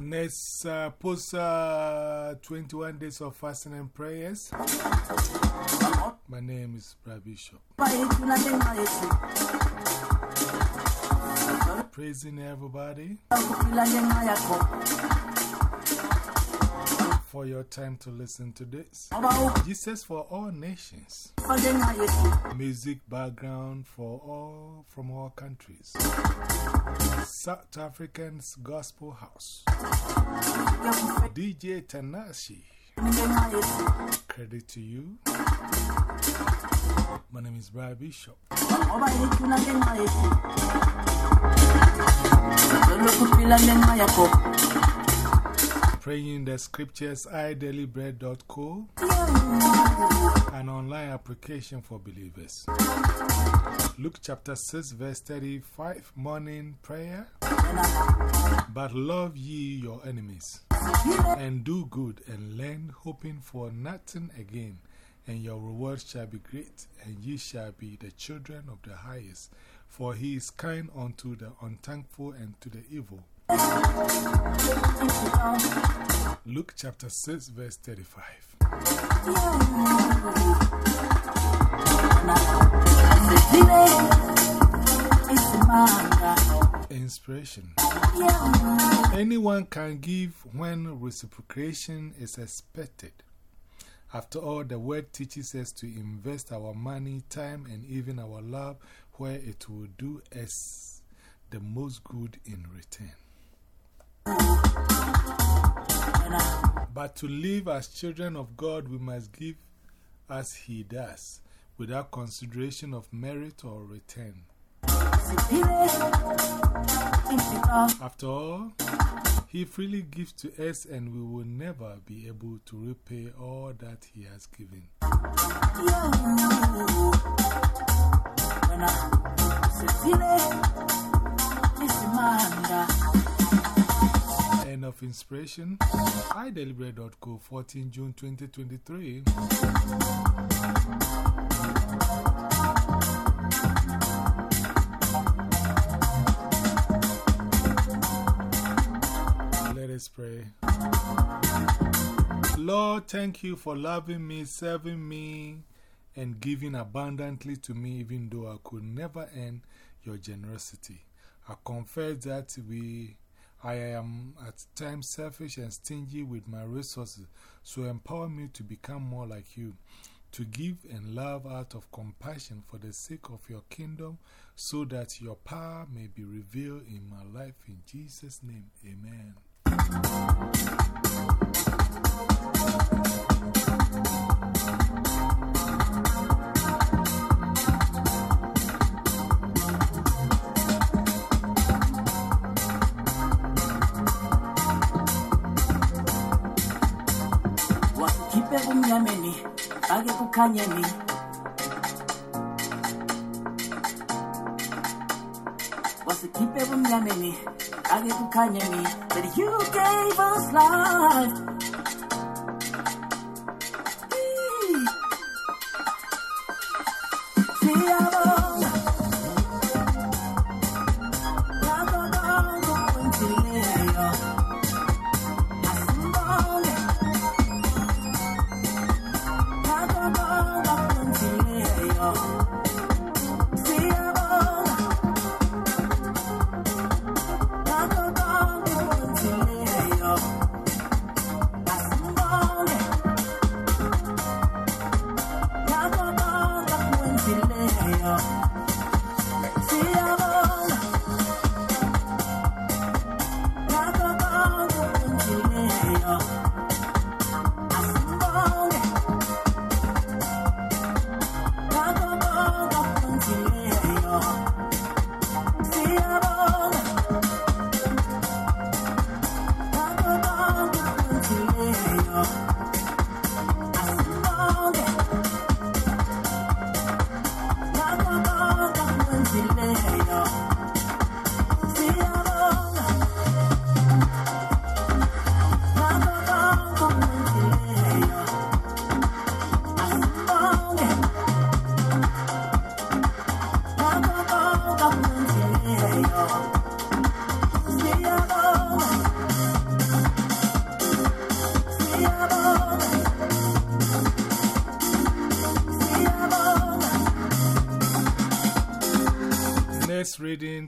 Next, uh, post uh, 21 days of fasting and prayers. My name is Brad Bishop. Praising everybody for your time to listen to this. Jesus for all nations. Music background for all from all countries. South African's Gospel House. DJ Tinashe. Credit to you. My name is Brad Bishop. Praying the scriptures, idailybread.co, an online application for believers. Luke chapter 6, verse 35, morning prayer. But love ye your enemies, and do good, and lend, hoping for nothing again, and your reward shall be great, and ye shall be the children of the highest. For he is kind unto the unthankful and to the evil. Luke chapter 6, verse 35. Inspiration. Anyone can give when reciprocation is expected. After all, the word teaches us to invest our money, time, and even our love where it will do us the most good in return. But to live as children of God, we must give as He does, without consideration of merit or return. After all, He freely gives to us, and we will never be able to repay all that He has given. End of inspiration. idailybread.co 14 June 2023. Let us pray. Lord, thank you for loving me, serving me, and giving abundantly to me, even though I could never earn your generosity. I confess that we, I am at times selfish and stingy with my resources, so empower me to become more like you, to give and love out of compassion for the sake of your kingdom, so that your power may be revealed in my life. In Jesus' name, amen. Wakikipe kumnyameni ake kukhanyeni. Wasikipe kumnyameni ake kukhanyeni. That you gave us life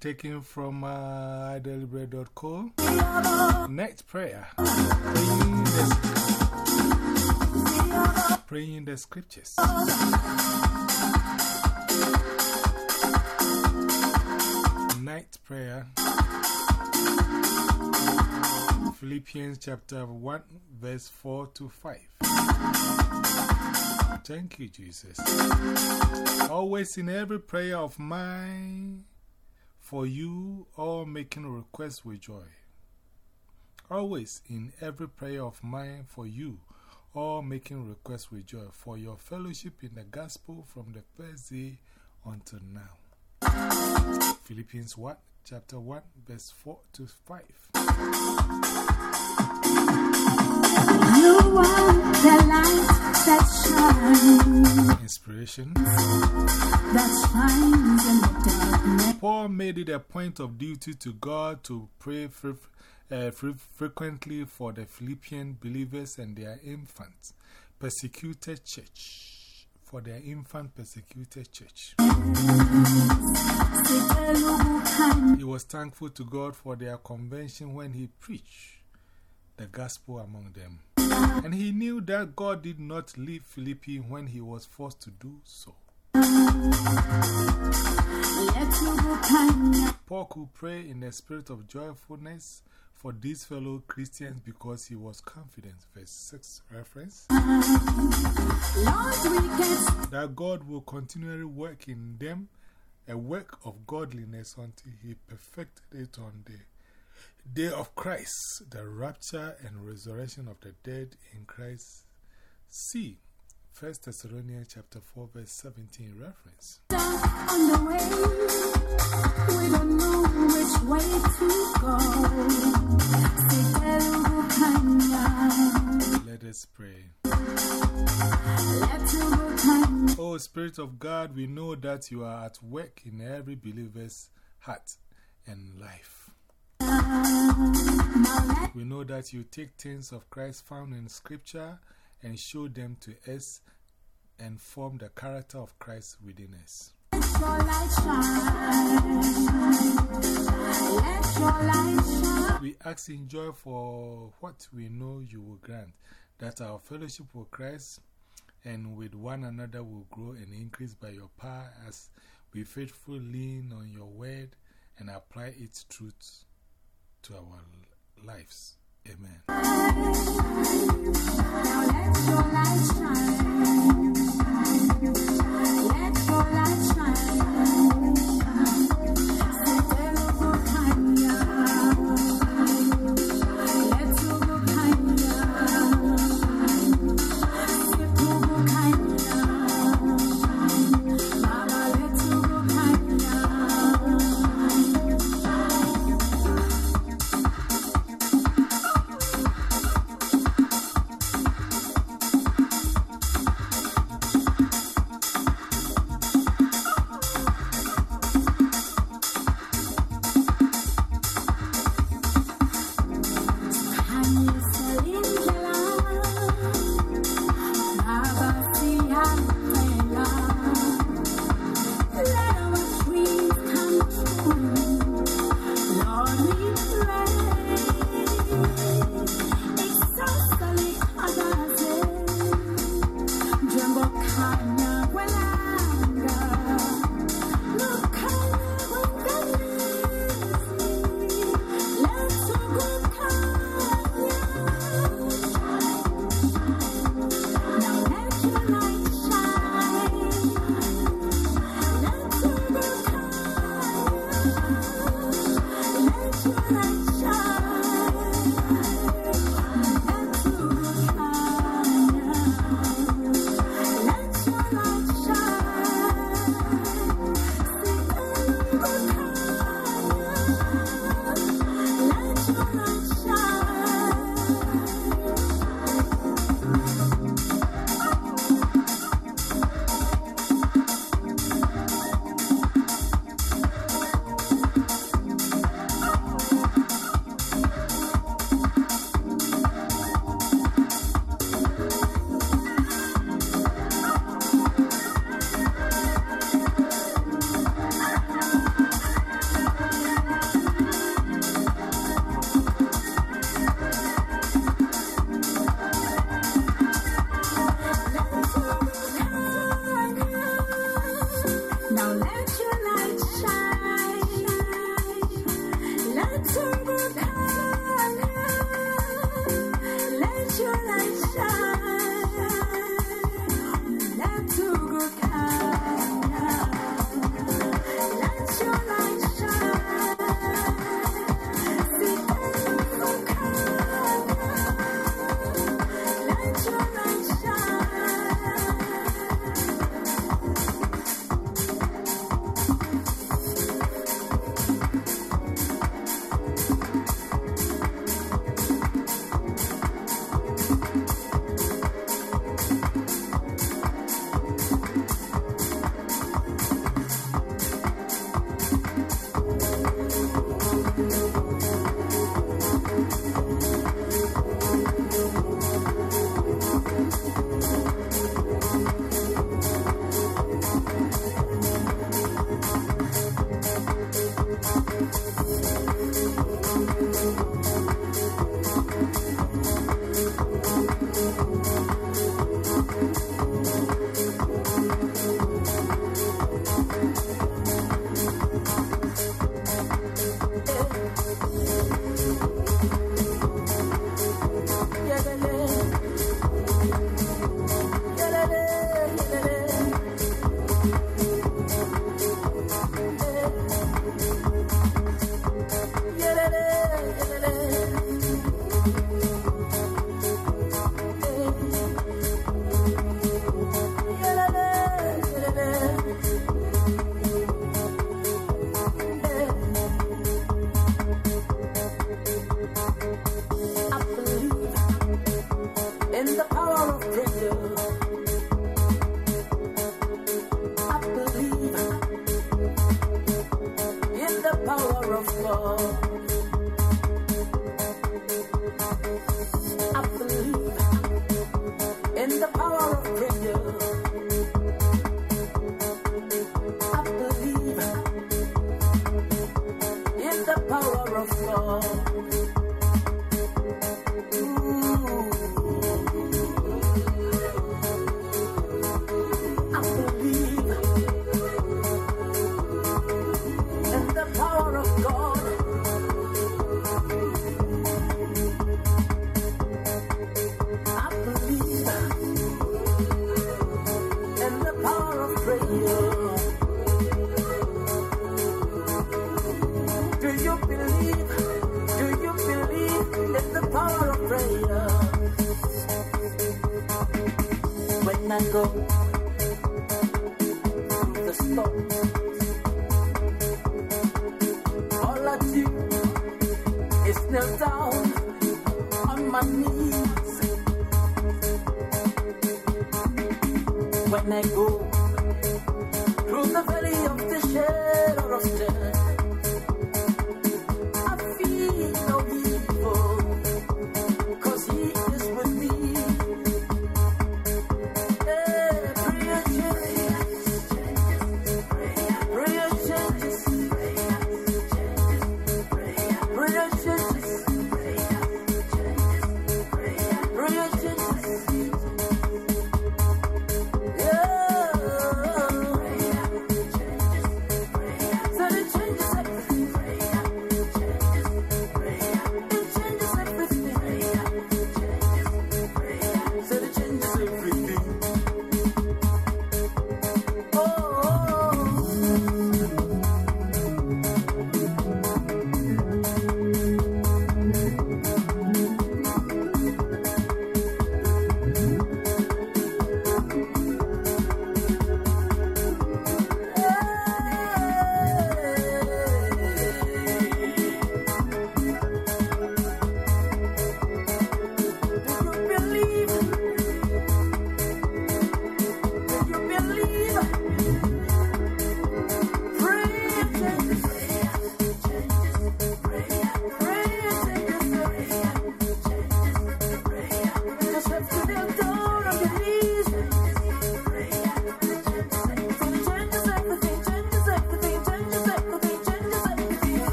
Taken from uh, idailybread.co. Night prayer. Praying the, praying the scriptures. Night prayer. Philippians chapter 1, verse 4 to 5. Thank you, Jesus. Always in every prayer of mine for you, all making requests with joy. Always in every prayer of mine for you, all making requests with joy for your fellowship in the gospel from the first day until now. Philippians 1, chapter 1, verse 4 to 5. The light that shines, Inspiration. that shines in the darkness. Paul made it a point of duty to God to pray fre uh, fre frequently for the Philippian believers and their infant persecuted church. For their infant persecuted church. He was thankful to God for their convention when he preached the gospel among them. And he knew that God did not leave Philippi when he was forced to do so. Paul could pray in a spirit of joyfulness for these fellow Christians because he was confident. Verse 6 reference. That God will continually work in them a work of godliness until he perfected it on the day of Christ, the rapture and resurrection of the dead in Christ. See 1 Thessalonians chapter 4 verse 17 reference. On the way, we don't know which way to go. Let us pray. Oh Spirit of God, we know that you are at work in every believer's heart and life. We know that you take things of Christ found in Scripture and show them to us and form the character of Christ within us. Let your light shine. Let your light shine. We ask in joy for what we know you will grant, that our fellowship with Christ and with one another will grow and increase by your power as we faithfully lean on your word and apply its truths to our lives. Amen. Let your light shine. Let your light shine.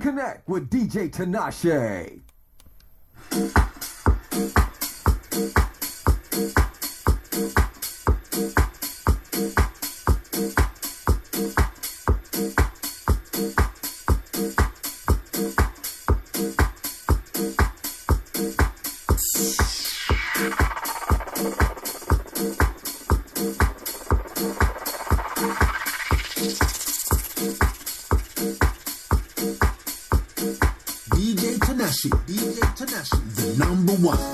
Connect with DJ Tinashe. One,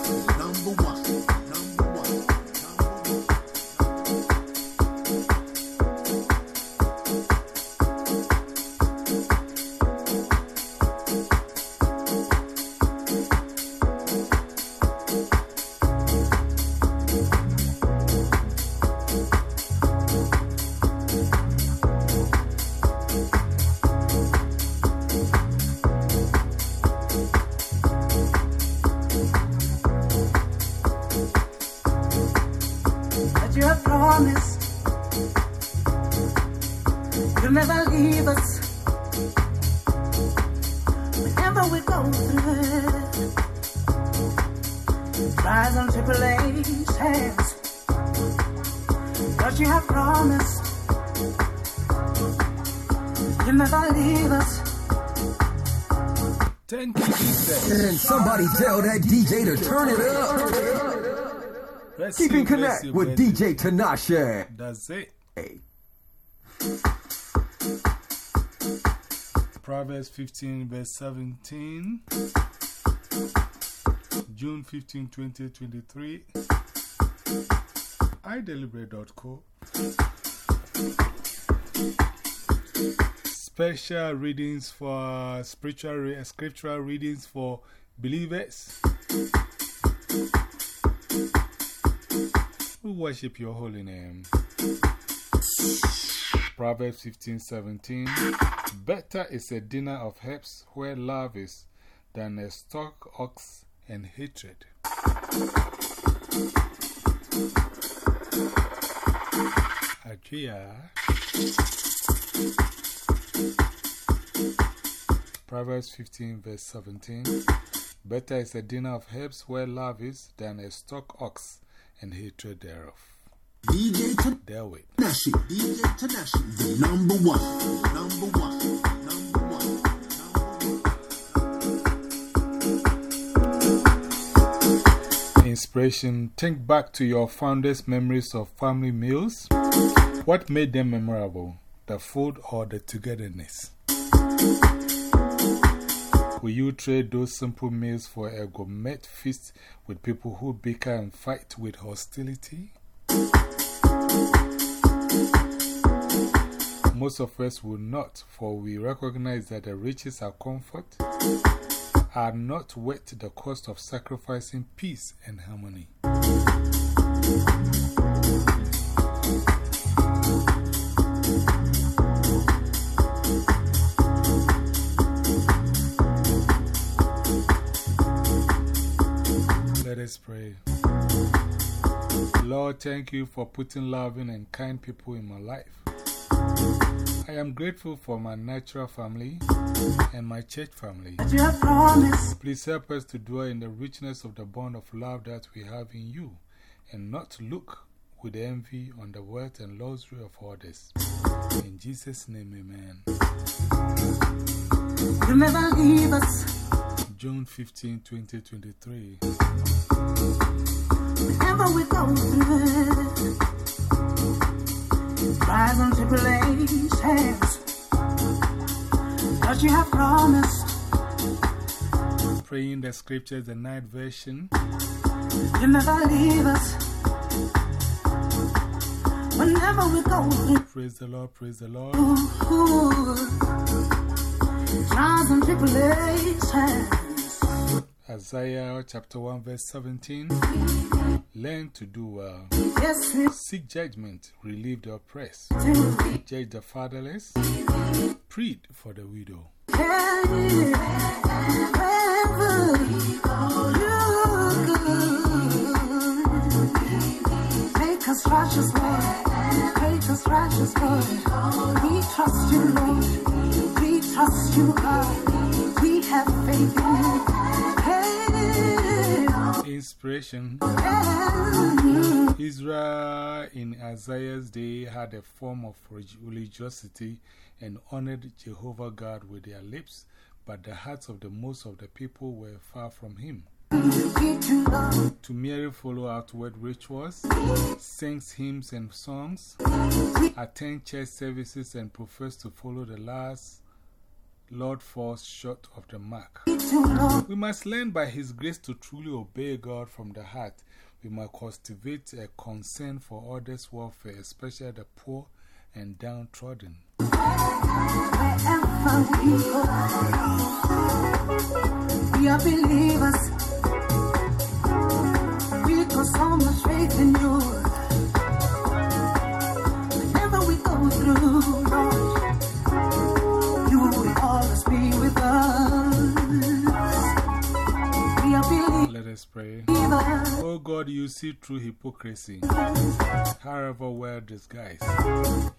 that you have promised you'll never leave us. Thank you, Jesus. And somebody tell that DJ to turn it up. Bless Keep you, in connect you, with. DJ Tinashe. That's it. Proverbs 15, verse 17. June 15, 2023. idailybread.co. Special readings for spiritual, scriptural readings for believers. We worship your holy name. Proverbs 15 17. Better is a dinner of herbs where love is than a stock ox and hatred. Adria. Proverbs 15 verse 17. Better is a dinner of herbs where love is than a stock ox and hatred thereof. DJ. Tinashe, DJ Tinashe, the number one, number one, number one, Inspiration Think back to your fondest memories of family meals. What made them memorable? The food or the togetherness? Will you trade those simple meals for a gourmet feast with people who bicker and fight with hostility? Most of us will not, for we recognize that the riches are comfort are not worth the cost of sacrificing peace and harmony. Let us pray. Lord, thank you for putting loving and kind people in my life. I am grateful for my natural family and my church family. You have promised Please help us to dwell in the richness of the bond of love that we have in you and not look with envy on the wealth and luxury of others. In Jesus' name, amen. you never leave us. June 15, 2023. Whenever we go through trials and tribulations, but you have promised Praying the scriptures, the night version. you never leave us. Whenever we go through Praise the Lord, praise the Lord. trials and tribulations, Isaiah chapter 1, verse 17. Learn to do well. yes, Seek judgment, relieve the oppressed, judge the fatherless, plead for the widow. Make us righteous, Lord. Make us righteous, Lord. We trust you, Lord. We trust you, God. We have faith in you. Hey, Inspiration. Israel in Isaiah's day had a form of religiosity and honored Jehovah God with their lips, but the hearts of the most of the people were far from him. To merely follow outward rituals, sing hymns and songs, attend church services, and profess to follow the last Lord falls short of the mark. Get you, Lord. We must learn by His grace to truly obey God from the heart. We must cultivate a concern for others' welfare, especially the poor and downtrodden. Wherever we go, we are believers. We put so much faith in you. Pray. Oh God, you see through hypocrisy, however well disguised.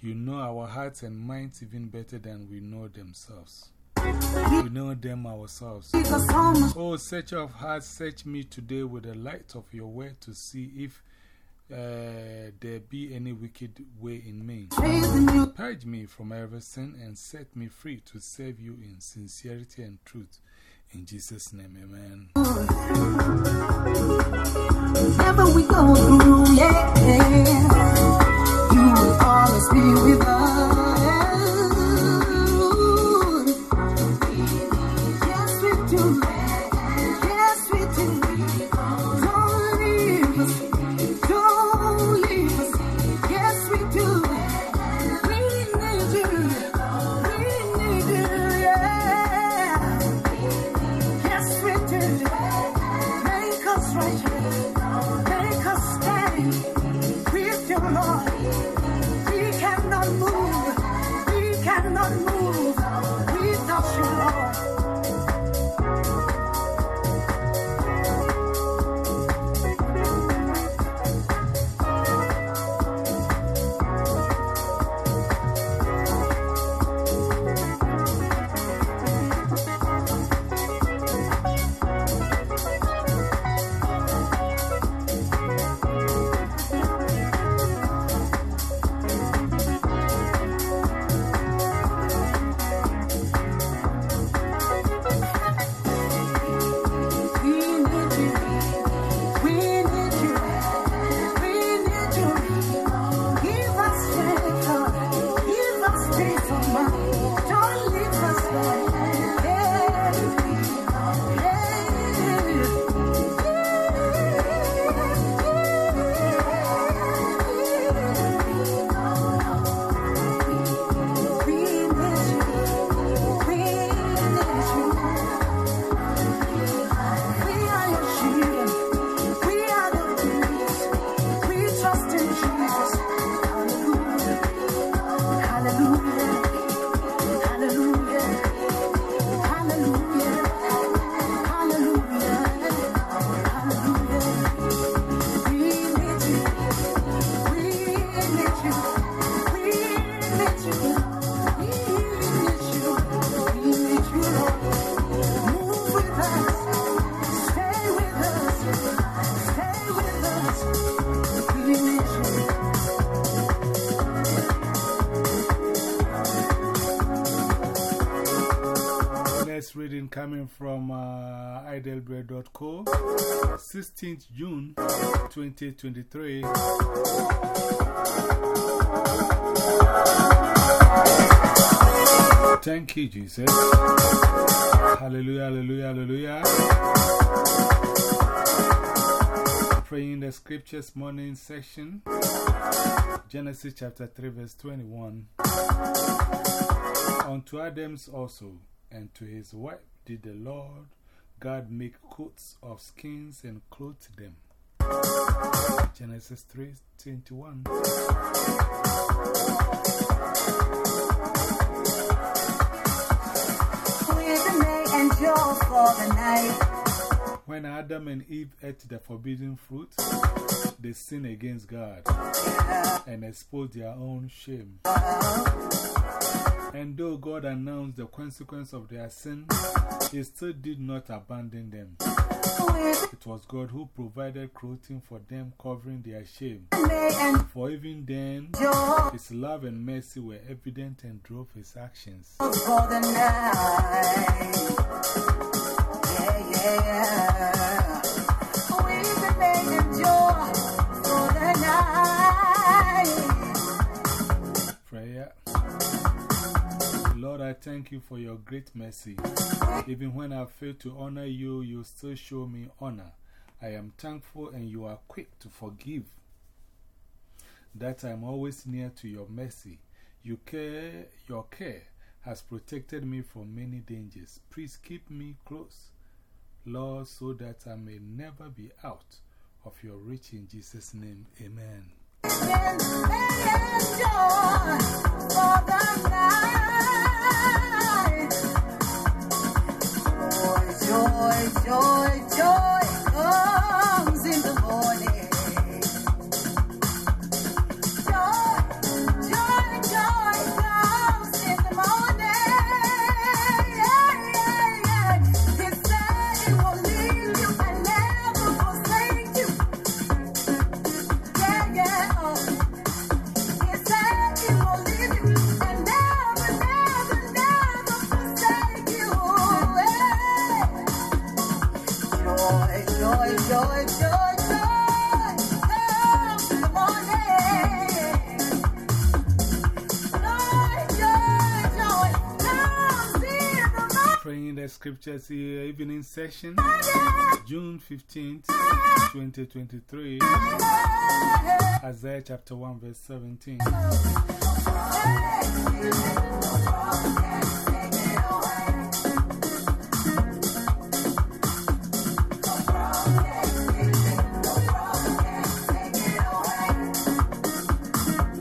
You know our hearts and minds even better than we know themselves. We know them ourselves. Oh, searcher of hearts, search me today with the light of your word to see if uh, there be any wicked way in me. Purge me from every sin and set me free to serve you in sincerity and truth. In Jesus' name, amen. Whenever we go through, yeah, you will always be with us. idailybread.co, 16th June 2023. Thank you, Jesus. Hallelujah, hallelujah, hallelujah. Praying the scriptures morning section, Genesis chapter 3, verse 21. Unto Adams also, and to his wife did the Lord God make coats of skins and clothe them. Genesis 3 21. When Adam and Eve ate the forbidden fruit, they sinned against God and exposed their own shame. And though God announced the consequence of their sin, He still did not abandon them. It was God who provided clothing for them, covering their shame. For even then, His love and mercy were evident and drove His actions. Prayer. I thank you for your great mercy. Even when I fail to honor you, you still show me honor. I am thankful and you are quick to forgive. That I am always near to your mercy. You care, your care has protected me from many dangers. Please keep me close, Lord, so that I may never be out of your reach in Jesus' name. Amen. Joy scriptures here, evening session, June 15th, 2023, Isaiah chapter 1, verse 17.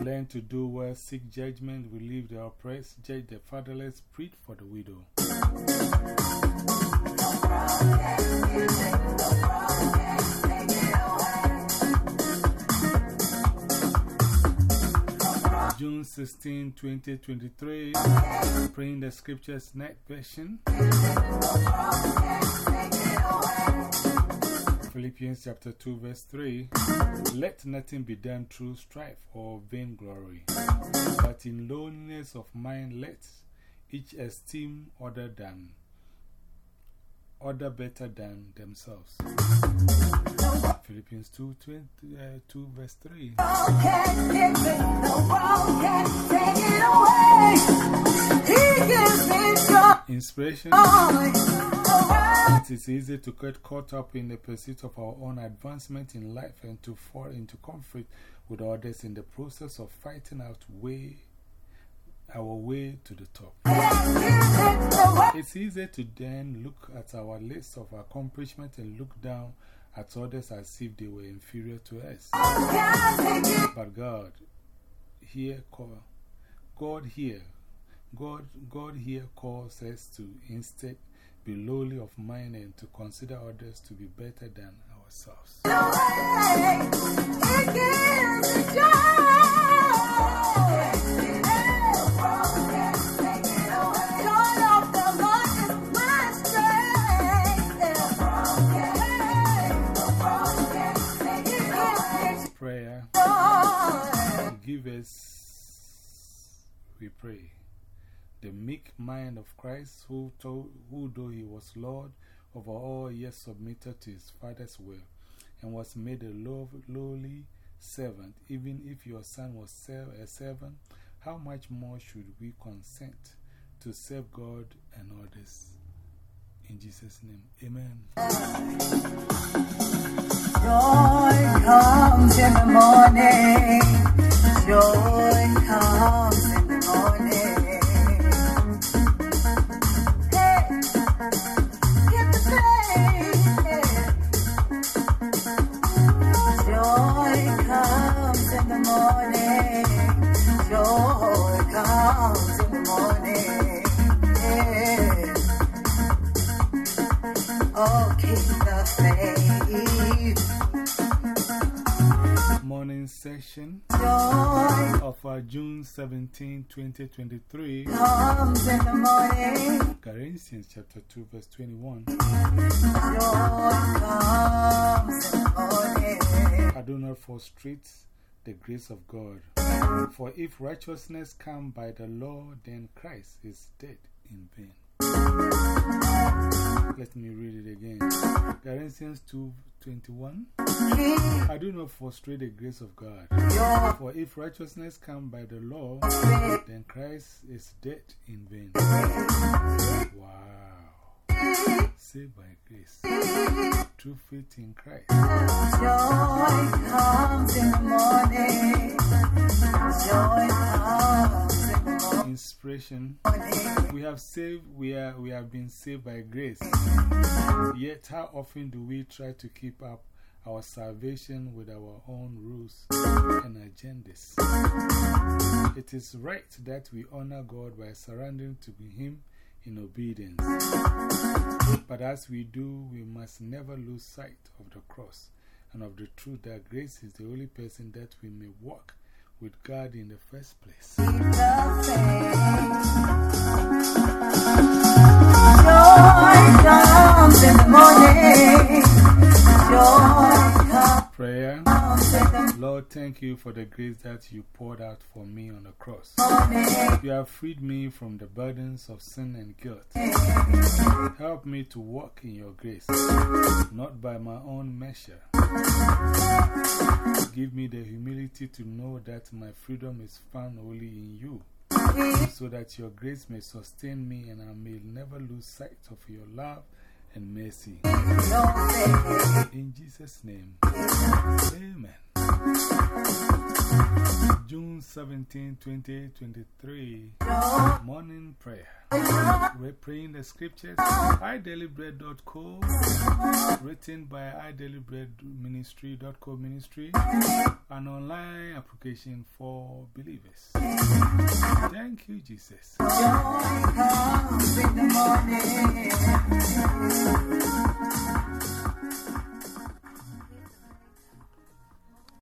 Learn to do well, seek judgment, relieve the oppressed, judge the fatherless, plead for the widow. June 16, 2023, praying the scriptures night version. Philippians chapter 2, verse 3 Let nothing be done through strife or vainglory, but in lowliness of mind let each esteem other than other better than themselves. Philippians 2, 20, uh, 2 verse 3. Can't get me, the world can't take it away. He gives me joy. Inspiration It is easy to get caught up in the pursuit of our own advancement in life and to fall into conflict with others in the process of fighting out way, our way to the top. It's easy to then look at our list of accomplishments and look down at others as if they were inferior to us. But God, here, call, God here, God, God here calls us to instead be lowly of mind and to consider others to be better than ourselves. Us, we pray, the meek mind of Christ, who, told, who though he was Lord over all, yet submitted to his Father's will, and was made a low, lowly servant, even if your son was a servant, how much more should we consent to serve God and others? In Jesus' name, amen. Joy comes in the morning. Joy comes in the morning. Hey, the. Joy comes in the morning. Joy comes in the morning. Oh, keep the faith. Session of June 17, 2023, comes in the morning. Galatians chapter 2, verse 21. Joy comes in the morning. I do not frustrate the grace of God. For if righteousness come by the law, then Christ is dead in vain. Let me read it again. Corinthians 2 21. Mm-hmm. I do not frustrate the grace of God. For if righteousness come by the law, mm-hmm. then Christ is dead in vain. Mm-hmm. Wow. Saved by grace. Through faith in Christ. Joy comes in morning. Joy comes in. Inspiration. We have saved, we, are, we have been saved by grace. Yet, how often do we try to keep up our salvation with our own rules and agendas? It is right that we honor God by surrendering to Him in obedience. But as we do, we must never lose sight of the cross and of the truth that grace is the only person that we may walk with God in the first place. Keep the faith. Joy comes in the morning. Joy Prayer. Lord, thank you for the grace that you poured out for me on the cross. You have freed me from the burdens of sin and guilt. Help me to walk in your grace, not by my own measure. Give me the humility to know that my freedom is found only in you, so that your grace may sustain me and I may never lose sight of your love and mercy. In Jesus' name, Amen. June 17, 2023, morning prayer. We're praying the scriptures, idailybread.co, written by idailybreadministry.co ministry, an online application for believers. Thank you, Jesus.